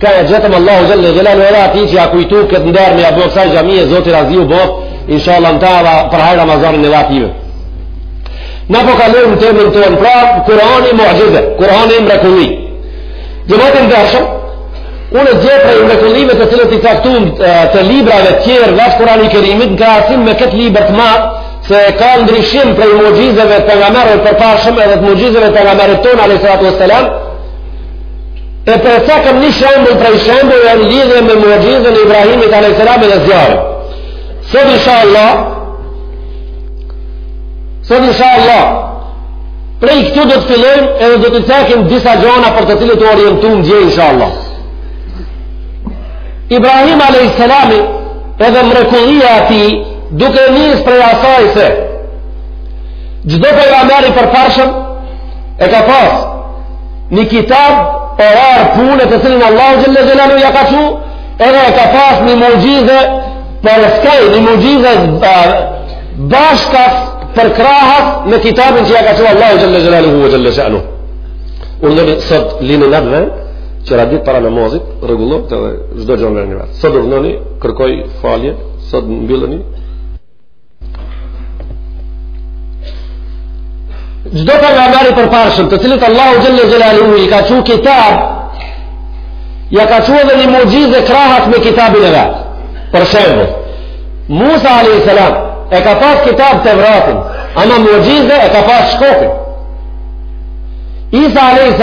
Ka e gjetëm Allahu xhelle xhelaluhu edhe atij që ja kujtu këtë nder me ja bë kësaj xhamie Zoti razi u bëftë, insha Allah në ta edhe për hajr Ramazanin edhe atyve. Na po kalojmë në temën tonë pra, Kurani muxhize, Kurani mrekulli. Xhemat i ndershëm, muxhizet e mrekullitë të cilët i caktum të librave tjerë veç Kurani Kerimit, në krahasim me këtë libër të madh, se ka ndryshim prej muxhizeve të pejgamberëve përparshëm edhe të muxhizeve të pejgamberit tonë, a.s. E pra cekëm një shembull për shembull në lidhje me muxhizen e Ibrahimit alejhi selam dhe zjarrit. Sot inshallah Sot inshallah prej këtu do të fillojmë edhe do të cekim disa gjona për të cilët u orientum dje inshallah. Ibrahim alejhi selam edhe mrekullia e tij duke nis prej asaj se çdo pejgamber i përparshëm e ka pas Një kitab orar pune të cilin Allahu xhelle xhelaluhu ja ka çu, edhe e ka pas një muxhize përskaj, një muxhize bashkas përkrahas me kitabin që ja ka çu Allahu xhelle xhelaluhu ve xhelle shanuhu. Urdhnoni sot linë natëve, që radhët para namazit, rregullohet edhe çdo gjë në një vend. Sot urdhnoni, kërkoj falje, sot mbylleni Çdo pejgamber i përparshëm, të cilit Allahu xhelle xhelaluhu i ka çu kitab, ja ka çu edhe një muxhize krahas me kitabin e vet. Për shembull, Musa a.s. e ka pas kitab Tevratin, ama muxhize e ka pas shkopin. Isa a.s.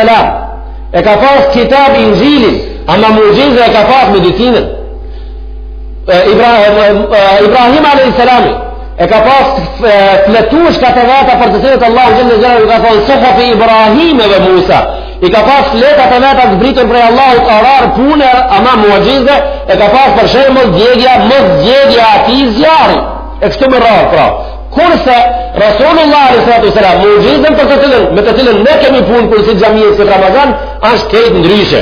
e ka pas kitab Inxhilin, ama muxhize e ka pas medicinën. Ibrahim a.s. e ka pas fletushkat e veta për të cilët Allah xhelle xhelaluhu ka thonë suhufi Ibrahime ve Musa i ka pas fletat e veta të zbritur prej Allahit orar pune ama muxhize e ka pas për shembull djegia mosdjegia e atij zjarri e kështu me radhë pra kurse Rasulullah a.s. muxhizen për të cilën me të cilën ne kemi punë kursit xhamisë këtë Ramazan është kejt ndryshe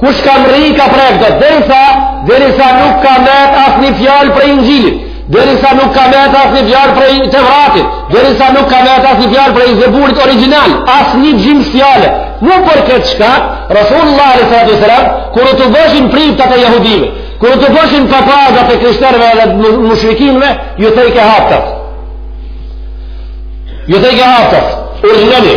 Kush ka mrri ka prek do derisa derisa nuk ka met asnjë fjalë prej Inxhilit, derisa nuk ka met asnjë fjalë prej Tevratit, derisa nuk ka met asnjë fjalë prej Zeburit origjinal, asnjë gjysmë fjale. Mu për këtë shkak Rasulullah alejhi salatu ve selam kur u tuboshin priftat e jehudive, kur u tuboshin papazat e krishterëve dhe mushrikinëve, ju thejke haptas. Ju thejke haptas. Urdhnoni,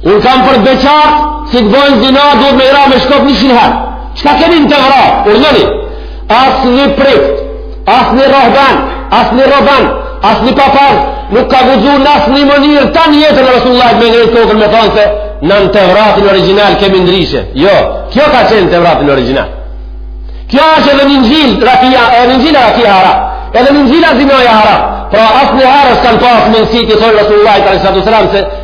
Unë kam për beqarët, si të bojnë zina, duhet me i ra me shkop njëqind herë. Çka keni në Tevrat, urdhnoni? Asnjë prift, asnjë rahban, asnjë rahban, asnjë papaz, nuk ka guxu në asnjë mënyrë, tan jetën e Rasulullahit me ngrejt kokën me thonë se ne në Tevratin origjinal kemi ndryshe. Jo, kjo ka qenë në Tevratin origjinal. Kjo është edhe në Inxhil, rakia, e në Inxhil rakia haram, edhe në Inxhil zinaja haram, pra asnjëherë s'kanë pasë mundësi t'i thonë Rasulullahit, se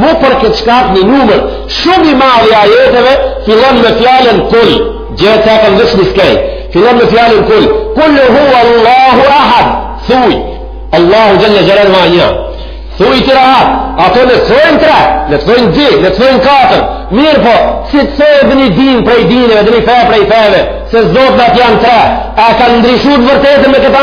Mu për këtë shkak një numër shumë i madh i ajeteve fillon me fjalën kul, gjë që ka vesh në skej. Fillon me fjalën kul. Kul huwa Allahu ahad. Thuj. Allahu jalla jalal ma ya. Thuj ti rahat. Ato në thojnë tre, në thojnë dy, në thojnë katër. Mirëpo, si të thojë edhe një din prej dineve, edhe një fe prej feve, se zotnat janë tre, a kanë ndryshu të vërtetën me këta?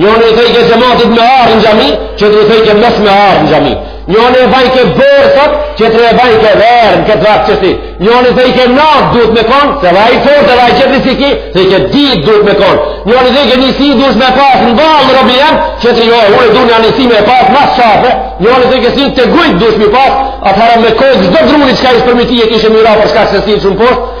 Njoni thojke xhemati me ardh në xhami, tjetri thojke mos me ardh në xhami. Njoni thojke borë sot, tjetri thojke verë në këtë vakt qështi. Njoni thojke natë duhet me konë, se vaj fort dhe vaj qëtë si ki, se që ditë duhet me konë. Njoni thojke një sy duhet me pasë në ballë o robi jem, tjetri jo, unë e du një sy me pasë mas qafe, njoni thojke sytë te gujtë duhet me pasë, atëherë me kokë çdo druni çka ish përmi ty i kishe me i ra për shkak se sytë shumë poshtë,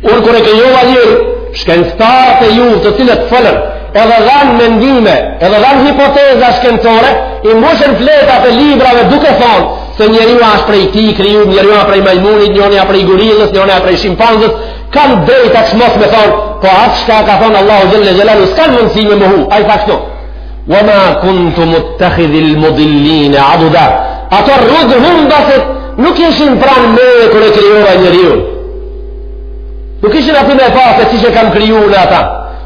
Unë kur e krijova njerin, shkencëtarët e juve të cilët folën, edhe dhanë mendime, edhe dhanë hipoteza shkencore, i mbushën fletat e librave duke thonë, se njeriu asht prej ti, kriju, njeriu asht prej majmunit, njoni a prej gorillës, njoni a prej shimpanzës, kanë drejtë që mos me thonë, po atë çka ka thonë Allahu xhelle xhelalu, s'kanë mundësi me mohu, ai tha kështu. Wa ma kuntu muttakhidhil mudilline aduda. Ato rrugëhumbësit nuk ishin pranë meje kur e krijova njeriun. Nuk ishin aty me pa se qysh e kam kriju unë ata.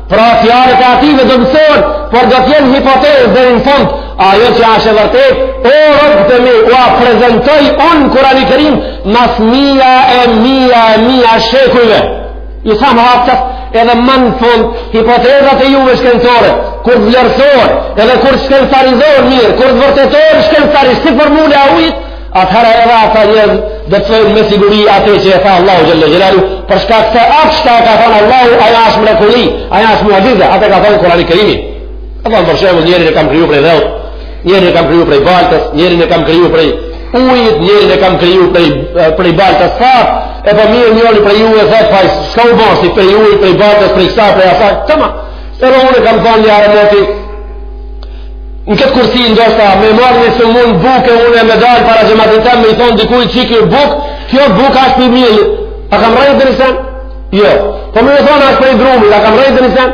Pra fjalët e atyve me domosdo do t'jenë hipotezë deri në fund, ajo që asht e vërtetë, o robtë e mi, ua prezentoj unë në Kurani Kerim, mas mija e mija e mija shekujve. Ju tham haptas edhe më në fund hipotezat e juve shkencore, kur të vlerësohen, edhe kur të shkencarizohen mirë, kur të vërtetohen shkencërisht si formula e ujit, atëherë edhe ata njerëz do të thonë me siguri atë që e tha Allahu xhalla xhelalu për shkak se atë që ka thënë Allahu ajo është mrekulli ajo është muxhize atë e ka thënë në Kurani Kerim Apo për shembull njerin e kam kriju prej dheu, njerin e kam kriju prej baltës, njerin e kam kriju prej ujit, njerin e kam kriju prej prej baltës sa e po mirë njeri prej ujit e thot faj, çka u bë si prej ujit, prej baltës, prej sa prej asaj. Tamam. Se ro unë kam thënë ja remoti. Në këtë kursi ndoshta me marrë një somun bukë unë me dal para xhamatit tem me i thon shiku i çikë bukë, kjo bukë është i mirë. A kam rrenë deri sa? Jo. Po me thon asht prej grunit, a kam rrenë deri sa?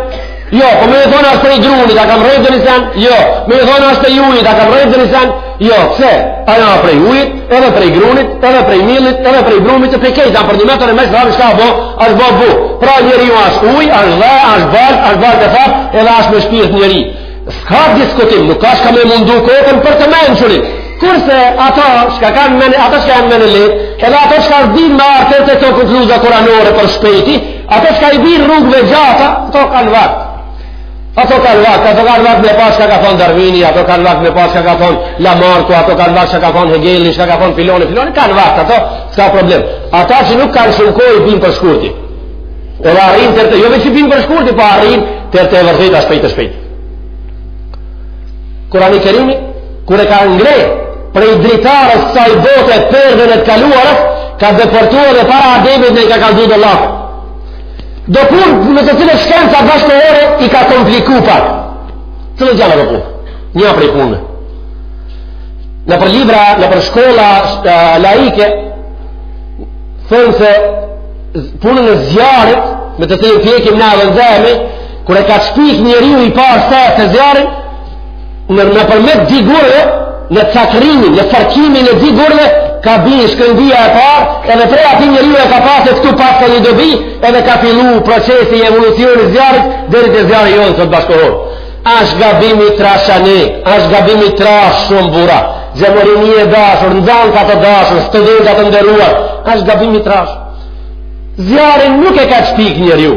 Jo, po me thonë ashtë prej grunit, a kam rrejtë edhe një sen? Jo, me thonë ashtë prej ujit, a kam rrejtë edhe një sen? Jo, pse? A jam prej ujit, edhe prej grunit, edhe prej millit, edhe prej brumit, e prej krejt, a për një metër e mes, rrëmi çka bo, ashtë bo buk. Pra njeriu ashtë uj, ashtë dhe, ashtë balë, ashtë balë të fatë, edhe ashtë me shpirët njeri. S'ka diskutim, nuk ka çka me mundu kokën për të menë qëri. Kurse ato çka kanë mene, ato çka janë menelehtë, edhe ato çka s'di me ardh te te konkluza kuranore për shpejti, Ato çka i binë rrugëve gjata, ato kanë vakt. Ato kanë vakt, ato kanë vakt me pa çka ka thonë Darwini, ato kanë vakt me pa çka ka thonë Lamarku, ato kanë vakt çka ka thonë Hegeli, çka ka thonë filoni, filoni kanë vakt, ato s'ka problem. Ata që nuk kanë shumë kohë i binë për shkurti. Edhe arrinë te, jo veç i binë për shkurti, po arrinë te te e vërteta shpejt e shpejt. Kurani Kerimi, kur e ka ngre prej dritarës saj bote perden e të kaluarës, ka depërtu edhe para Ademit na i ka kallzu do llafe. Do punë me të cilët shkenca bashkëkohore i ka kompliku pak. Të në gjallë do punë, një prej punë. Nëpër libra, nëpër shkolla laike, thonë se punën e zjarrit, me të cilin pjekim në avëndemi, Kur e ka shpik njeriu i parë se te zjarrin, në, nëpërmjet dy gurve, në cakrrimin, në fërkimin e dy gurve, ka bi shkëndija e parë, edhe prej aty njeriu e ka pa se këtu paska një dobi, edhe ka fillu procesi i evolucionit zjarrit, deri te zjarri jonë sot bashkohor. Asht gabim i trashë hani, asht gabim i trashë shumë burra, zemër imi e dashur, nxanësa të dashur, studenta të nderuar, asht gabim i trashë. Zjarrin nuk e ka shpik njeriu,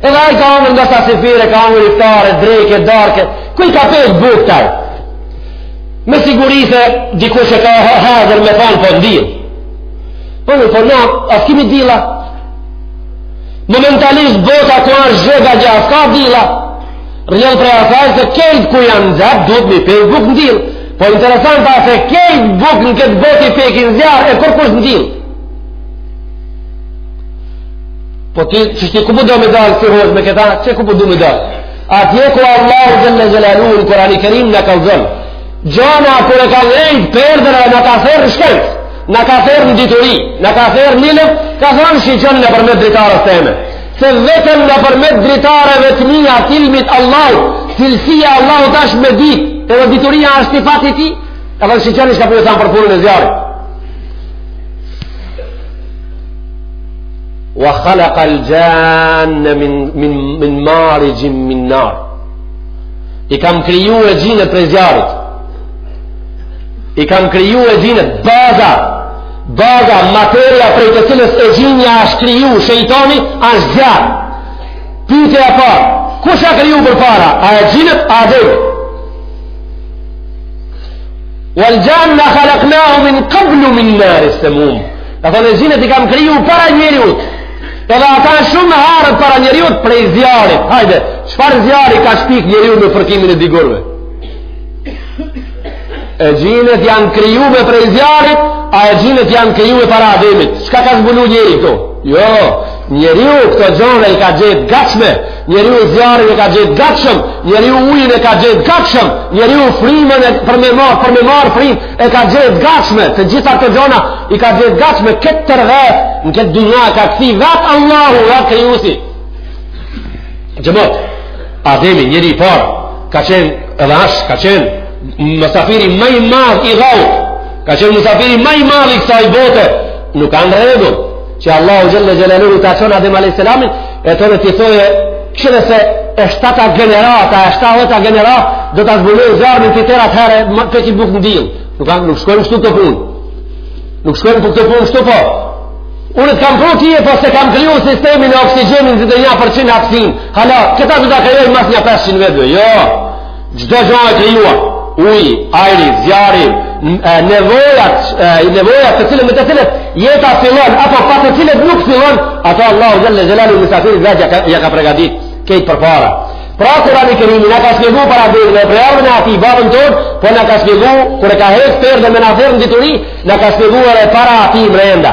Edhe ai ka hëngër nga sa syfyre, ka hëngër iftare, dreke, darke. Ku i ka pjek bukët ai? Me siguri se dikush e ka hatër me thonë po n'dill. Po ne, po na, a s'kimi dill a? Momentalisht bota ku është zhegë gjë, a s'ka dill a? Rëllë prej asaj se krejt ku janë nxehtë, duhet mi pjek bukë n'dill. Po interesant pra se krejt bukë në këtë botë i pjekin n'zjarr, e kurkush n'dill? Po ti, që ti ku po do me dalë si hojë me këta, që ku po do me dalë? Atje ku Allahu xhele xhelaluhu në Kurani Kerim na kallëzon gjona, kur e ka hjekë perden e na ka thirrë në shkencë, na ka thirrë në dituri, na ka thirrë në ilm, ka thënë shiqoni nëpërmjet dritarës teme. Se vetëm nëpërmjet dritarëve të mija t'ilmit Allah, cilësia Allahut ashtë me ditë, edhe dituria ashtë sifat i tij, edhe shiqoni çka po e thamë për punën e zjarrit. Wa khalaqa al-janna min min min marijin min nar. I kam kriju exhinët prej zjarrit. I kam kriju exhinët baza baza materia prej të cilës exhinja është kriju shejtani është zjarr pyetja e parë kush a kriju përpara a exhinët a dhe wal janna khalaknahu min kablu min naris semum Ka thonë exhinët i kam kriju para njeriut. Edhe ata shumë heret para njeriut prej zjarrit. Hajde, çfarë zjarri ka shpik njeriu me fërkimin e dy gurëve? Exhinët janë krijume prej zjarrit, a exhinët janë krijume para Ademit. Çka ka zbulu njeriu këtu? Jo, njeriu këto gjona i ka gjet gatshme, njeriu zjarrin e ka gjet gatshëm, njeriu ujin e ka gjet gatshëm, njeriu frymën e për me marrë, për me marrë frymë, e ka gjet gatshme, të gjitha këto gjona, i ka gjet gatshme, këtë tërvet, në këtë dynja, ka këthi, vetë Allahu, vetë krijuesi. Xhemat, Ademi, njeriu i parë, ka qenë, edhe ashtë, ka qenë, musafiri ma i madh i dhaut, ka qenë musafiri ma i madh i kësaj bote, nuk a në rregull, Që Allahu xhelle xhelaluhu ta çon Adem alejhi selamin, e tani t'i thojë kqyre se e shtata gjenerata, e shtata gjenerata, do ta zbulojë zjarmin ti deri atëherë, pjeki bukë në diell. Nuk, nuk shkojnë kështu këto punë. Nuk shkojnë këto punë kështu po. Unë të kam pru tje, po s'e kam kriju sistemin e oksigjenit dhe dhe një përqind hapsin. Hala, këta do ta krijojnë mas nja 500 vjetve. Jo, Çdo gjë e krijuar, uji, ajri, zjarri, nevojat, nevojat të cilët me të cilët jeta fillon apo pa të cilët nuk fillon, ato Allahu xhelle xhelaluhu musafirit vet ja ka përgatit krejt përpara. Pra Kurani Kerim na ka shpjegu para ditës në prejardhjen e atij babën tonë, po na ka shpjegu kur e ka hek perden me na thërrë në dituri, na ka shpjegu edhe para atij mrenda.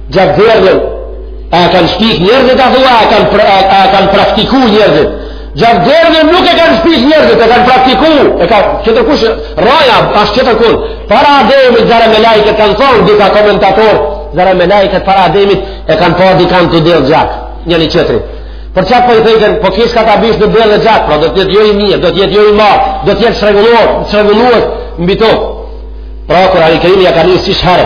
Gjakderdhjen, a e kanë shpik njerëzit, a thua, a kanë, pra, a, a kanë praktiku njerëzit. Gjakderdhjen nuk e kanë shpik njerëzit, e kanë praktiku. E ka, tjetërkush, rraja, ashtë tjetërkush. Para Ademit, zara melaike, kanë thonë, disa komentatorë, zara melaike, para Ademit, e kanë pa dikan tu derdhë gjak, njëri-tjetrit. Për çata po i thënë, po kish ka ta bish në derdhë gjak, pra do të jetë jo i mirë, do të jetë jo i marë, do të jetë çrregulluar, çrregulluar mbi tokë. Pra Kurani Kerim ja ka si share,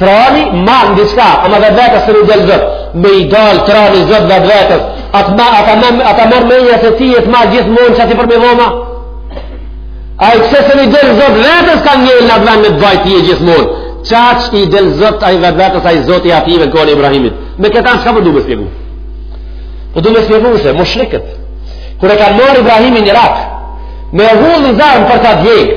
Trani man diçka, ama vetvetes se nuk i del zot, me i dalë trani zot vetvetes, atë ma, ata ma, ata marr menja se ti e të ma gjithmonë çati për me dhoma? Ai pse se nuk i del zot vetes ka ngjel në at ven me të bajtë ty e gjithmonë, qaq i del zot, ai vetvetes, ai zoti atyne në kohën e Ibrahimit. Me këtë çka po du me shpjegu? Po du me shpjegu se, mushrikët, kur e kanë marrë Ibrahimin në Irak, me e hudh në zjarm për ta djeg,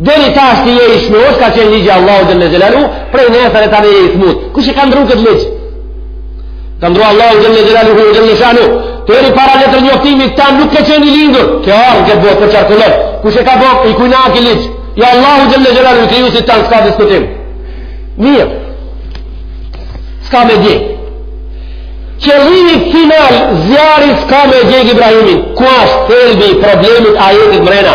Deri tash ti je i smut, ka qenë ligj i Allahut xhel-le xhelaluhu, prej nesër e ta një i smut. Kush e ka ndrru këtë ligj? E ka ndrru Allahu xhel-le xhelaluhu xhel-le shanuhu. Deri para letërnjoftimit, ta nuk ka qenë i lindur. Kjo erdh n'këtë botë po qarkullon. Kush e ka bo, i kujna a ky ligj. I Allahut xhel-le xhelaluhu, i Krijuesit tanë s'ka diskutim. Mirë. S'ka me djegë. Qëllimi final, zjarri s'ka me djegë Ibrahimin. Ku ashtë thelbi i problemit ajetit mrena?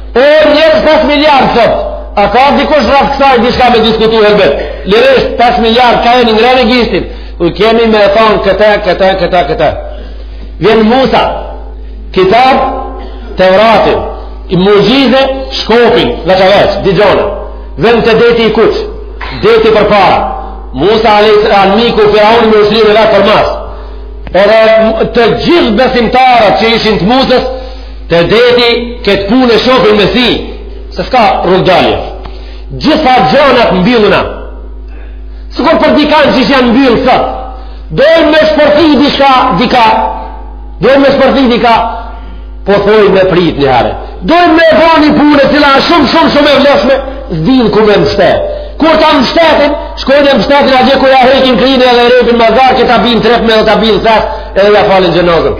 O njerëz pesë miliard sot, a ka dikush rreth kësaj diçka me diskutu helbet? Lirisht pesë miliard kanë me ngre gishtin. U kemi me thon këta, këta, këta, këta. Vjen Musa. Kitab Teuratin. Muxhize shkopin, veç e veç, dy gjana. Vjen te Deti i Kuq. Deti përpara. Musa alejhi selam, armiku Firauni me ushtrinë e vet përmas. Edhe të gjithë besimtarët që ishin të Musës, Te deti këtë punë e shofin me sy, se s'ka rrugdalje. Gjitha gjonat mbylluna. Sikur për dikan që që janë mbyllë sot, dojnë me shpërthy dika, dika, dojnë me shpërthy dika, po thojnë me prit një herë. Dojnë me bo një punë e cila shumë, shumë, shumë e vlefshme, s'dinë ku me mështetë. Kur ta mështetin, shkojnë e mështetin atje ku ja hjekin krynë edhe e rrepin mazar, që ta binë trup me dhe ta binë n'thes, edhe ja falin xhenazen.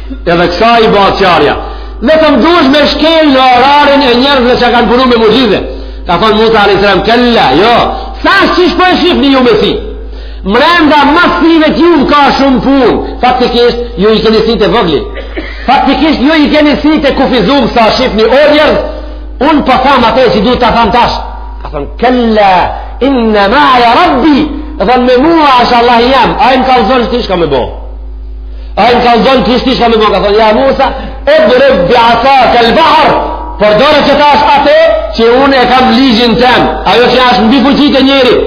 Edhe kësaj i bahet çarja. Dhe ti duhesh me shkel në oborrin e njerëzve që kanë punu me muxhize. Ka thonë Musa a.s. Kella, jo. S'është qysh po e shifni ju me sy. Mrenda mas syve t'juj ka shumë punë. Faktikisht, ju i keni sytë të vegjël. Faktikisht, ju i keni sytë të kufizum sa shifni o njerëz. Unë po thamë atë që du ta thamë tash. Ka thonë, kella, inne meije rabbi. Dhe me mua është Allahu jem. Ai më kallzon që ti çka me bo. Ai m'kallzon qysh ti çka me bo, ka thonë, ja Musa, idrib bi asakel bahr, përdore qetash atë, që unë e kam ligjin tem, ajo që është mbi fuqitë e njerit,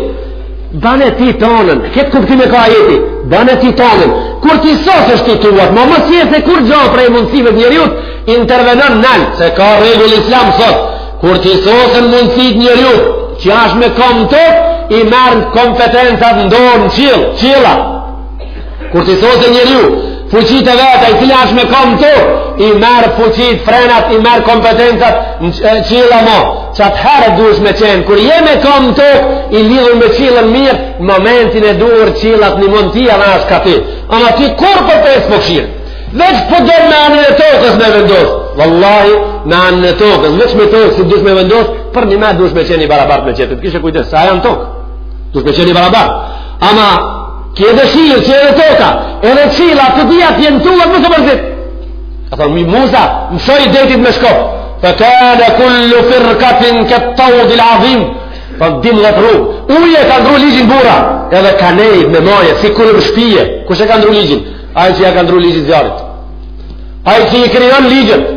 bane ti tonën, këtë kuptim e ka ajeti, bane ti tonën, kur t'i sosësh ti tuat, ma mos jetë kurgjo prej mundësive t'njeriut, intervenon nalt, se ka rregull islam sot, kur t'i sosen mundësitë njeriut, që është me kom n'tokë, i merr kompetencat n'dorë qilli, qilla, Kur t'i sosë njeriu fuqitë e veta, i cili është me kom n'tokë, i merr fuqitë, frenat, i merr kompetencat qilla mo, që atëherë duhesh me qenë, kur je me kom n'tokë, i lidhun me qillën mirë, në momentin e duhur qilla t'ndihmon ty, ashtë kah ti. Ama ti kur për të esë përshirë? Veç për po do me anën e tokës me vendosë. Vallahi, me anën e tokës, veç me tokë si duhesh me vendosë, për një me duhesh me qenë i barabartë me tjetrit. Kishe kujdes, sa janë n'tokë? Duhesh me qenë i barabartë. Ama, Ke dëshirë, që edhe toka, edhe qilli, të dyja të jenë tullat më së mërzit. Ka thonë, mi Musa, mshoj detit me shkop. Fe kane kullu firkin ket-taudil adhim, dymdhet rrugë. Uji e ka ndrru ligjin burra, edhe ka nejt me maje, si kulm shpije. Kush e ka ndrru ligjin? Ai që ja ka ndrru ligjin zjarrit. Ai që i krijon ligjet.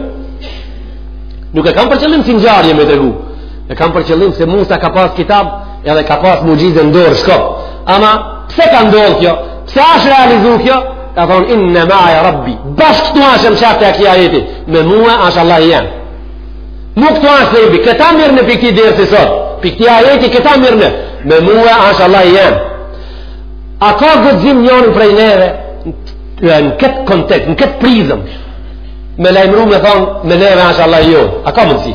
Nuk e kam për qëllim si ngjarje me tregu. E kam për qëllim se Musa ka pas kitab, Edhe ka pas muxhizen në dorë shkop. Ama pse ka ndodhë kjo? Pse ashtë realizu kjo? Ka thon inna maija rabbi. Bash këtu ashtë më qartë te ky ajeti. Me mua ashtë Allahi jem. Këtu ashtë thelbi, këta mirrne prej ktij dersi sot. Prej ktij ajeti këta mirrne. Me mua ashtë Allahi jem. A ka guxim njëri prej neve në këtë kontekst, në këtë prizëm? Me lajmëru me thonë, me neve ashtë Allahi jonë. A ka mundësi?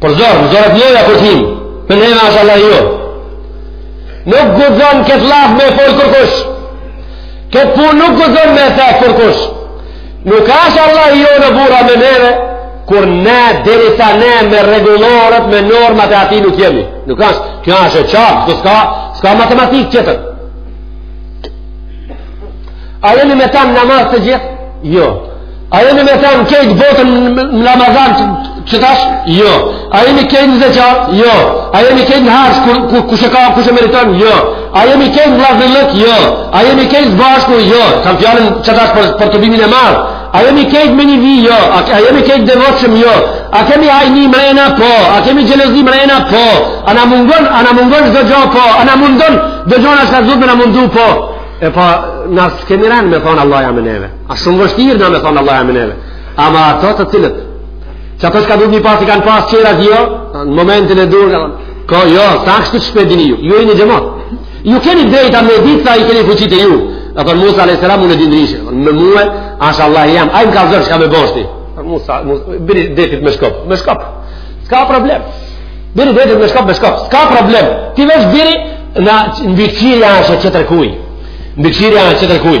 Por zor, në zorët njëra për tim, me neve është Allahi jonë. Nuk guxon këtë llaf me folë kërkush. Këtë punë nuk guxon me e cek kërkush. Nuk është Allahi jonë burra me neve, kur ne derisa ne me rregulloret, me normat e atij nuk jemi. Nuk është, kjo është e qartë, kjo s'ka, s'ka matematikë tjetër. A jemi me thanë namaz të gjithë? Jo. A jemi me thanë krejt botën në Ramazan qetash? Jo. A jemi krejt në zeqat? Jo. A jemi krejt në haxh ku, ku, kush e ka, kush e meriton? Jo. A jemi krejt në vllaznillëk? Jo. A jemi krejt s'bashku? Jo. Kam fjalën qetash për, për tubimin e marë. A jemi krejt me një vijë? Jo. A, a jemi krejt devotshëm? Jo. A kemi hajni mrena? Po. A kemi xhelozi mrena? Po. A na mungon? A na mungon çdo gjo? Po. A na mungon çdo gjo çka s'duhet me na mungu? Po. E pra, po, na s'kemi rend me thonë Allahi a me neve. A shumë vështirë na me thonë Allahi a me neve. Ama ata të cilët. Qato çka duhet me i pas i kanë pas qera dhjo, në momentin e duhur, ka, ka jo, sa kështë të shpedini ju, ju e një xhemat. Ju keni drejta me ditë sa i keni fuqitë ju. Ka thonë Musa a.s. unë e di ndryshe, me mu ashtë Allahi jem, ai më kallzon çka me boshti. Musa, Musa, bjeri detit me shkop, me shkop, s'ka problem. Bjeri detit me shkop, me shkop, s'ka problem. Ti veç bjeri, mbikëqyrja është e tjetërkuj. Mbikëqyrja është e tjetërkuj.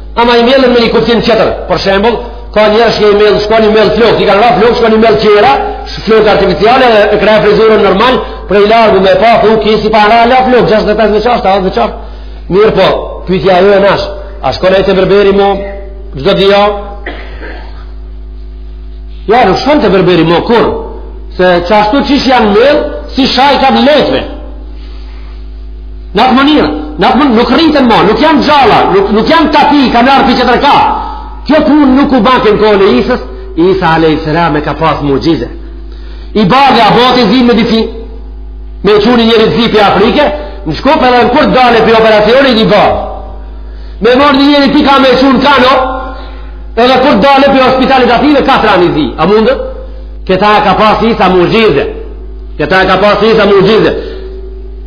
Ama i mjellin me një kuptim tjetër, për shembull, ka njerëz që i mjellë, shkon i mjell flokë, i kanë ra flokët, shkon i mjell qeta, flokë artificiale, e kreh frizurën normal, prej largu me pa, ku kisi pa ra la flokë, 65 vjeç ashtë, 70 vjeç ashtë, mirëpo, pytja jonë ashtë, a shkon ai te berberi mo, çdo dy javë? ja, nuk shkon te berberi mo kurrë, se qashtu qysh janë mjellë, si shaj ka të lejtëve, Në atë mënirë, në atë mënirë, nuk rriten ma, nuk janë gjalla, nuk, nuk janë tati, kanë ardh prej qetërka. Kjo punë nuk u ba në kohën e Isës, Isa a.s. e ka pasë muxhize. I bardhë u bojke i ziu me difi, me e çu ni njeri të zi pi Afrike, me shku edhe në kur dale për operacioni, i bardhë. Me marrë një njeri pi ka me e çu n'kano, edhe kur dale për hospitalit atije, ka dal ai i zi. A mundet? Këta e ka pasë Isa muxhize. Këta e ka pasë Isa muxhize.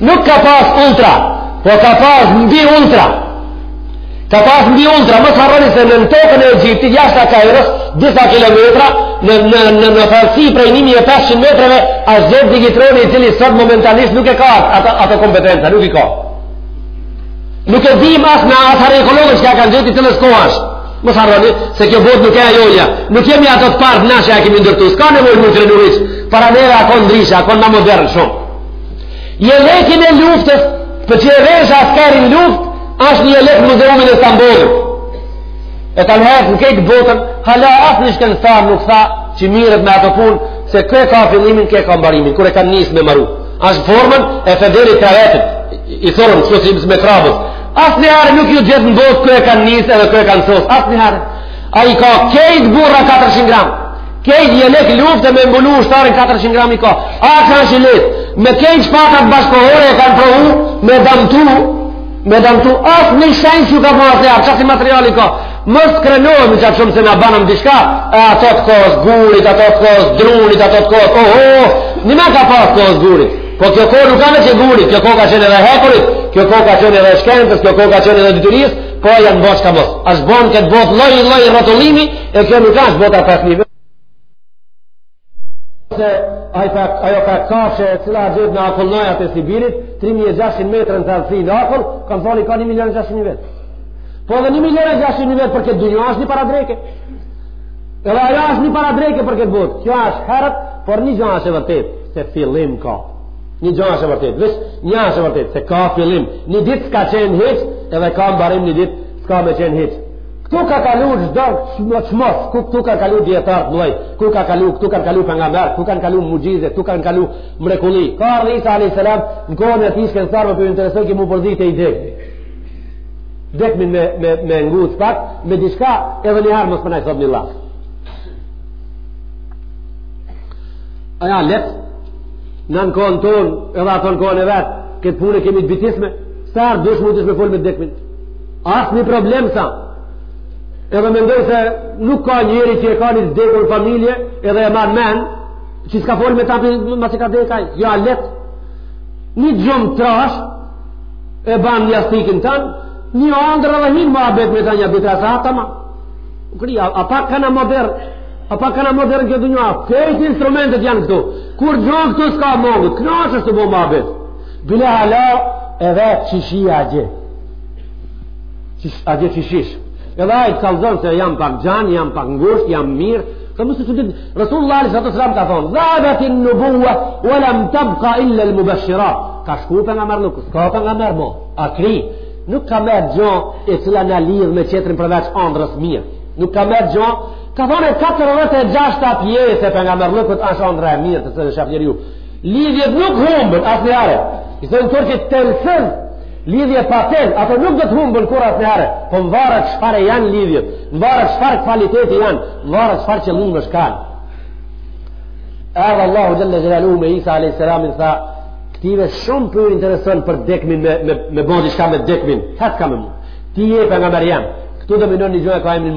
Nuk ka pas ultra, po ka pas mbi ultra. Ka pas mbi ultra, mos harroni se nën tokën e Egjiptit, jashta Kajros, disa kilometra, në, në, në, në fellësi prej 1500 metrave, asht gjet digitroni i cili sot momentalisht nuk e ka ato, ato kompetenca, nuk i ka. Nuk e din asnja asni arkeolog se ka kanë gjet i cilës kohë asht. Mos harroni, se kjo botë nuk e e jona. Nuk jemi ato të parët na që e kemi ndërtu. S'ka nevojë m'u krenu hiç. Para neve a kon ndryshe, a kon ma moderne shumë. Jelekin e luftës, pra që e vesh askeri n'luftë, ashtë një jelek n'muzeumin e Stambolit. E kanë hjek në kejtë botën, hala asnjë shkencëtar nuk ka që mirret me ato punë, se ku e ka fillimin, ku e ka mbarimin, ku e kanë nisë me maru. Ashtë n'formën e federit të rrethit, i thurun, qysh si me krrabëz. Asnjëherë nuk ju gjet në botë ku e kanë nisë edhe ku e kanë sosë. Asnjëherë. Ai ka kejtë burra 400 gramë. Kejt një jelek lufte me mbulu ushtarin 400 gram i ka. Aq ka ai jelek. Me kejt shpatat bashkëkohore e kanë provu me damtu, me damtu, asnjë shenjë s'ja ka bo asnjëherë, çasi materiali ka. Mos të krenohemi na qaq shumë se na bamë diçka, e ato të kohës gurit, ato të kohës drunit, ato të kohës, oh, oh, njimen ka pas kohë t'gurit. Po kjo kohë nuk ka qenë veç gurit, kjo kohë ka qenë edhe hekurit, kjo kohë ka qenë edhe shkencës, kjo kohë ka qenë edhe diturisë, po e janë bosh ka bosh. Ashtë bonë këtë botë loj, loj, rrotullimi, E kjo nuk ashtë bota pas një vere. Se ajo kafshë e cila a gjet në akullnajat e Sibirit, 3600 metrë në thellësi në akull, kanë thonë i ka 1 milion e 600 mijë vjet. Po edhe 1 milion e 600 mijë vjet për këtë dynjo ashtë një paradreke. Edhe ajo ashtë një paradreke për këtë botë. Kjo ashtë herët, por një gjo ashtë e vërtet, se fillim ka. Një gjo ashtë e vërtet, veç një ashtë e vërtet, se ka fillim. Një ditë s'ka qenë hiç, edhe ka mbarim një ditë s'ka me qenë hiç. Këtu ka kalu çdo çdo çmos, ku këtu ka kalu dijetarë të mëdhej, ku ka kalu, këtu kanë kalu pejgamber, këtu kanë kalu muxhize, këtu kanë kalu mrekulli. Ka ardhur Isa alayhis salam, në kohën e tij që s'ar ma interesoi që m'u përtërit i dek. Dek me me me, me ngut pak, me diçka edhe një herë mos ma na i thotë një laf. A asht leht në në kohën tonë, edhe ato në kohën e vetë, këtë punë kemi të bitisne, sa herë dush mundshme folë me të dekmin. Asnjë problem s'ka. Edhe mendoj se nuk ka njeri që e ka një t'vdekur n'familje edhe e ma n'men, që s'ka folë me ta prej ma që ka vdek ai, jo, a lehtë. Një gjumë t'rahatshëm, e ban një jastëkun tan, një andrë edhe hin n'muhabet me ta një abitra sa ata ma. Kry, a, a pak kanë modern, a pak kanë modern në kjo dynja, krejt instrumentet janë këtu, kur gjumë këtu s'ka mo, knaqësi të bo muhabet. Bile hala edhe qysh ja gjithë. A je qysh ishe Edhe ai të kallëzon se jam pak gjanë, jam pak ngusht, jam mirë Ka me e ditë Resulullahi s.a.v.s. ka thonë Dhehebetin nubuve Ue lem tebka il-lel mubeshirat Ka shku pejgamberllëku S'ka pejgamber mo A kry Nuk ka mbetë gjo E cila na lidh me tjetrin përveç andrrës mirë Nuk ka mbetë gjo Ka thonë e 46 pjesë e pejgamberllëkut Asht andrra e mirë që e sheh njeriu Lidhjet nuk humbin asnjëherë. I thonë tërë që t'kenë lidhje patjetër, ato nuk do të humbin kurrë asnjëherë. Po mvaret çfarë janë lidhjet, mvaret çfarë kvaliteti janë, mvaret çfarë qëllimesh kanë. Edhe Allahu Xhelle Xhelaluhu me Isa a.s. tha, këtyve shumë po i intereson për t'dekmin me, me, me bo diçka me t'dekmin, hajt ka me mu. Ti je pejgamber jam, këtu dominon një gjo e ka emrin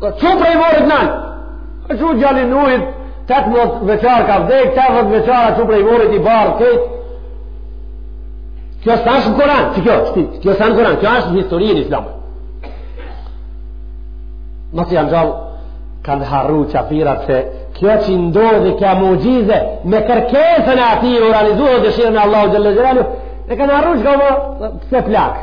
Dhe çu prej vorrit, n? A çu djali i Nuhit, 18 vjeçar ka vdek, 80 vjeçar, a çu prej vorrit i bardh, këtë? Kjo s'është në Kuran, që kjo, shti, kjo s'a në Kuran, kjo është në historinë islame. Masi a ngjallë, kanë harru qafirat se kjo që ndodhë kjo muxhize me kërkesën e atij u realizu me dëshirën e Allahut Xhelle Xhel, e kanë harru çka, më pse plak.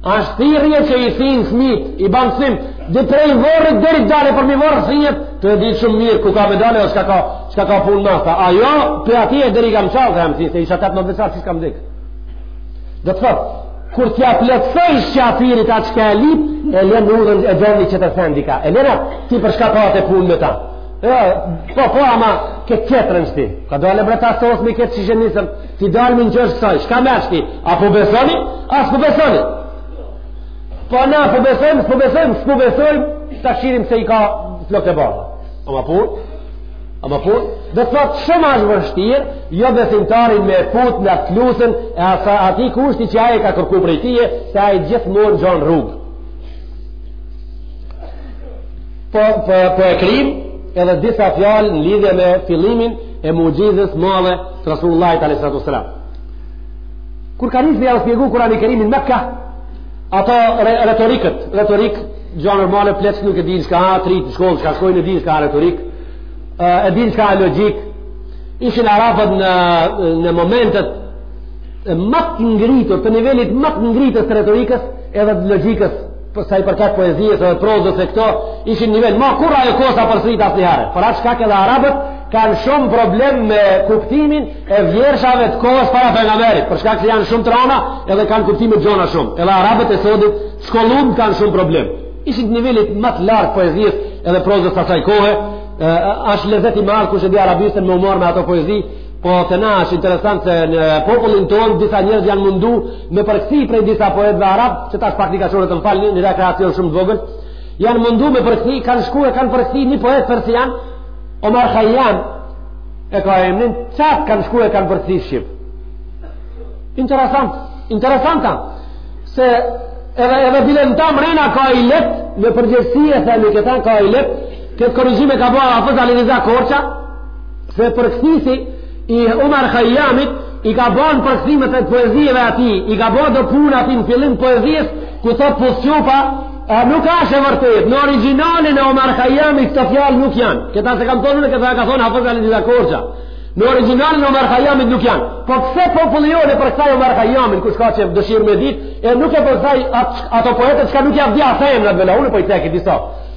Ashtë thirrje që i thinë fëmijët, i ban thinj, dhe prej vorrit deri dalë përmi vorr thinjet, të e ditë shumë mirë ku ka me dalë e çka ka, çka ka punu tha. A jo, prej aty e deri kam dalë, dhe jam thi, se isha 18 vjeçar, që kam dekë. Do të thotë, kur t'ja plotësojsh qafirit atë çka e lyp, e le në udhën e gjoni që të thendi ka. E lena, ti për çka pate punë me ta. E, po, po, ama, këtë tjetrën shti. Kadale bre ta sos me këtë që T'i dalim n'qosh kësaj, çka me shti? A po besoni? A s'po besoni? Po na, po besojmë, s'po besojmë, s'po besojmë, ta zhgjirim se i ka flokët e bardha. A ma pun? A ma pun? Do të thotë shumë ashtë vështirë, jobesimtarin me fut në atë kllusën, e asaj atij kushti që ai e ka kërku prej tije, se ai gjithmonë gjon rrugë. Po, po, po e kryjm, edhe disa fjalë në lidhje me fillimin, e muxhizes madhe të Rasulullahit a.s. Kur ka nisë me jau shpjegu Kur'ani Kerimin n'Mekë, ato re, retorikët, retorik, gjo normale, pleqë nuk e dinë shka a, t'ritë n'shkollë, shka shkojnë e dinë shka a retorik, e dinë shka a logjik, ishin arapët në, në momentet ma të ngritur, të nivelit ma të ngritur të retorikës edhe të logjikës Për sa i përket poezisë dhe prozës e këto, ishin nivel ma kurrë ajo kohë s'a përsërit asnjëherë. Për atë shkak edhe arabët kanë shumë problem me kuptimin e vjershave të kohës para pejgamberit, për shkak se janë shumë t'rona, edhe kanë kuptime t'gjona shumë. Edhe arabët e sodit t'shkollum kanë shumë problem. Ishin të nivelit më të lartë poezisë edhe prozës asaj kohe, është lezet i madh kush e di arabishten me u marrë me ato poezi, Po te na është interesant se në popullin tonë disa njerëz janë mundu me përkthy prej disa poetëve arabë, që tash pak dika shore të më falni, një rekreacion shumë të vogël, janë mundu me përkthy, kanë shku e kanë përkthy një poet persian, Omar Khayyam, e ka e emnin, qatë kanë shku e kanë përkthy shqip. Interesant, interesant a, se edhe, edhe bile n'ta mrena ka hile, me përgjegjsi e themi këta ka hile, këtë korrigjim e ka bërë Hafëz Ali Riza Korça, Se përkthysi i Umar Khayyamit i ka ba n'përkthimet e poezive aty, i ka ba do punë aty në fillim poezisë, ku thotë puth çupa, e nuk asht e vërtetë, në origjinalin e Umar Khayyamit këto fjalë nuk janë. Këta s'e kam thonë unë, këta e ka thonë Hafëz Ali Riza Korça. Në origjinalin e Umar Khayyamit nuk janë. Po pse populli jonë përkthej Umar Khayyamin, kush ka që dëshirë me ditë, e nuk e përkthej ato poetët çka nuk janë dhja fejmë në të vela, unë po i ceki disa.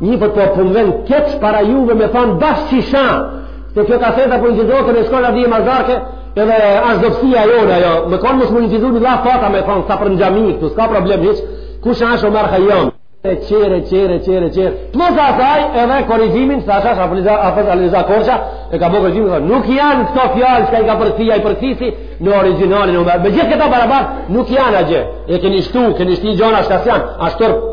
Një për po m'vjen po keq para juve me thanë bashkë si sha, se kjo kaseta po inçizohet e shkolla dhije mazarke, edhe ashtë dobsia jonë, ajo, me konë mos me u inçizu një llaf ta me thanë, sa për në xhami, këtu s'ka problem hiç, kush ashtë Omar Khayyam. E qere, qere, qere, qere. Plus asaj edhe korrigjimin, sa ashtë ashtë Hafëz Ali Riza Korça, e ka bo korrigjimin, tha, nuk janë këto fjalë çka i ka përkthy përkthysi në origjinalin, megjithë këta barabar, nuk janë a gjë, e keni shtu, keni shti i gjona, ashtë ka janë, ashtë tërpë,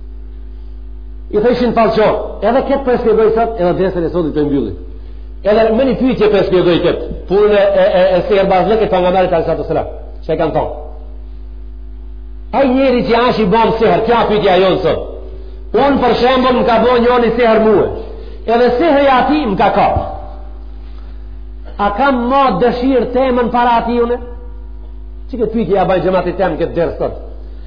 I thojshin fallxhor. Edhe këtë po e shpjegoj sot, edhe dersin e sotit e mbylli. Edhe me një pytje po e shpjegoj këtë. Punën e, e, e, e sehirbazllëkut Pejgamberit alejhi salatu selam. Që e kanë thonë. Aj njeri që ashtë i bëmë sehir, kjo pytja jonë sot. Unë për shembull më ka bo njoni sehir mue. Edhe sehiri i atij më ka kapë. A kam ma dëshirë temën para atij une? Qe këtë pytje ia bëj xhematit tem këtë dërë sotë?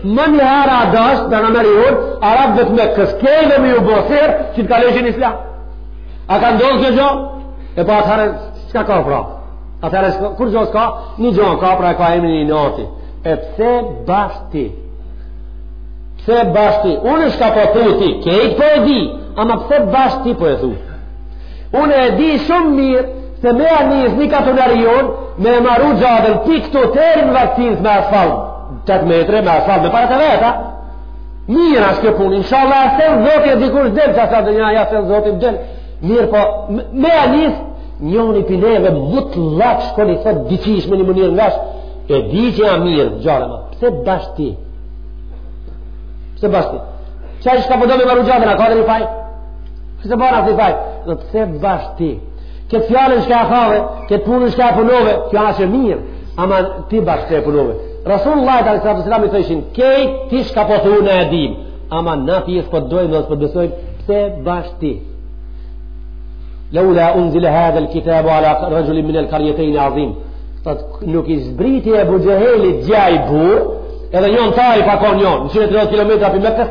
Më një herë a dashtë Pejgamberi unë, arabë kejt Mekës kejve me ju bo sehir, që të kalojshin n'islam. A ka ndodh kjo gjo? E po atëherë, çka ka pra? Atëherë, kur gjo s'ka? Një gjo ka pra e ka emnin inati. E pse bash ti? Pse bash ti? Unë shka po thu ti, kejt po e di, ama pse bash ti po e thu? Unë e di shumë mirë se me ja nis një katonar jon me e maru gjadën pi këtu deri n'Vaksincë me asfalt 8 metre me asfalt me paret e veta mirë asht kjo punë inshallah e sen zotin e dikush del që asat dhe një aja sen zotin shdel mirë po me ja nis njëni pi neve mutllak shkoni të diqish me një mënyrë nga shë e di që jam mirë gjadën ama pse bash ti pse bash ti që a që ka po do me maru gjadën a ka dhe një faj Kështu e bana si faj, dhe pse bash ti. Këtë fjalën shka e thave, këtë punën shka e punove, kjo asht mirë, ama ti bash ti e punove. Resulullahit a.s. i thojshin, krejt ti shka po thu ne e dimë, ama na ty s'po t'dojmë dhe s'po t'besojmë, pse bash ti. Levla unzile hadhel kitabu ala rexhulin minel karjetejni azim, nuk i zbriti Ebu Xhehlit qaj burrë, edhe njën taj pa konë njën, në 130 km pi Mekës,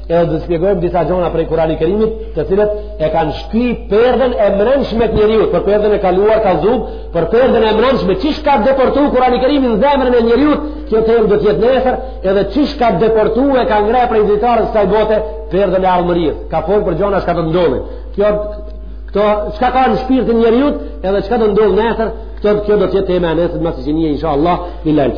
Edhe do t'spjegojmë disa gjona prej kurani kerimit të cilat e kanë shky perden e mrenshme të njeriut për perden e kaluar kallzum për perden e mrenshme qysh ka depërtu kurani kerimi në zemrën e njeriut kjo temë do t'jetë nesër edhe qysh ka depërtu e ka ngre prej fytyrës kësaj bote perden e ardhmërisë ka folë për gjona shka të ndodhi kjo këto shka ka në shpirtin e njeriut edhe shka të ndodhi nesër këto kjo do t'jetë tema nesër mas iqindie insha Allah lilla il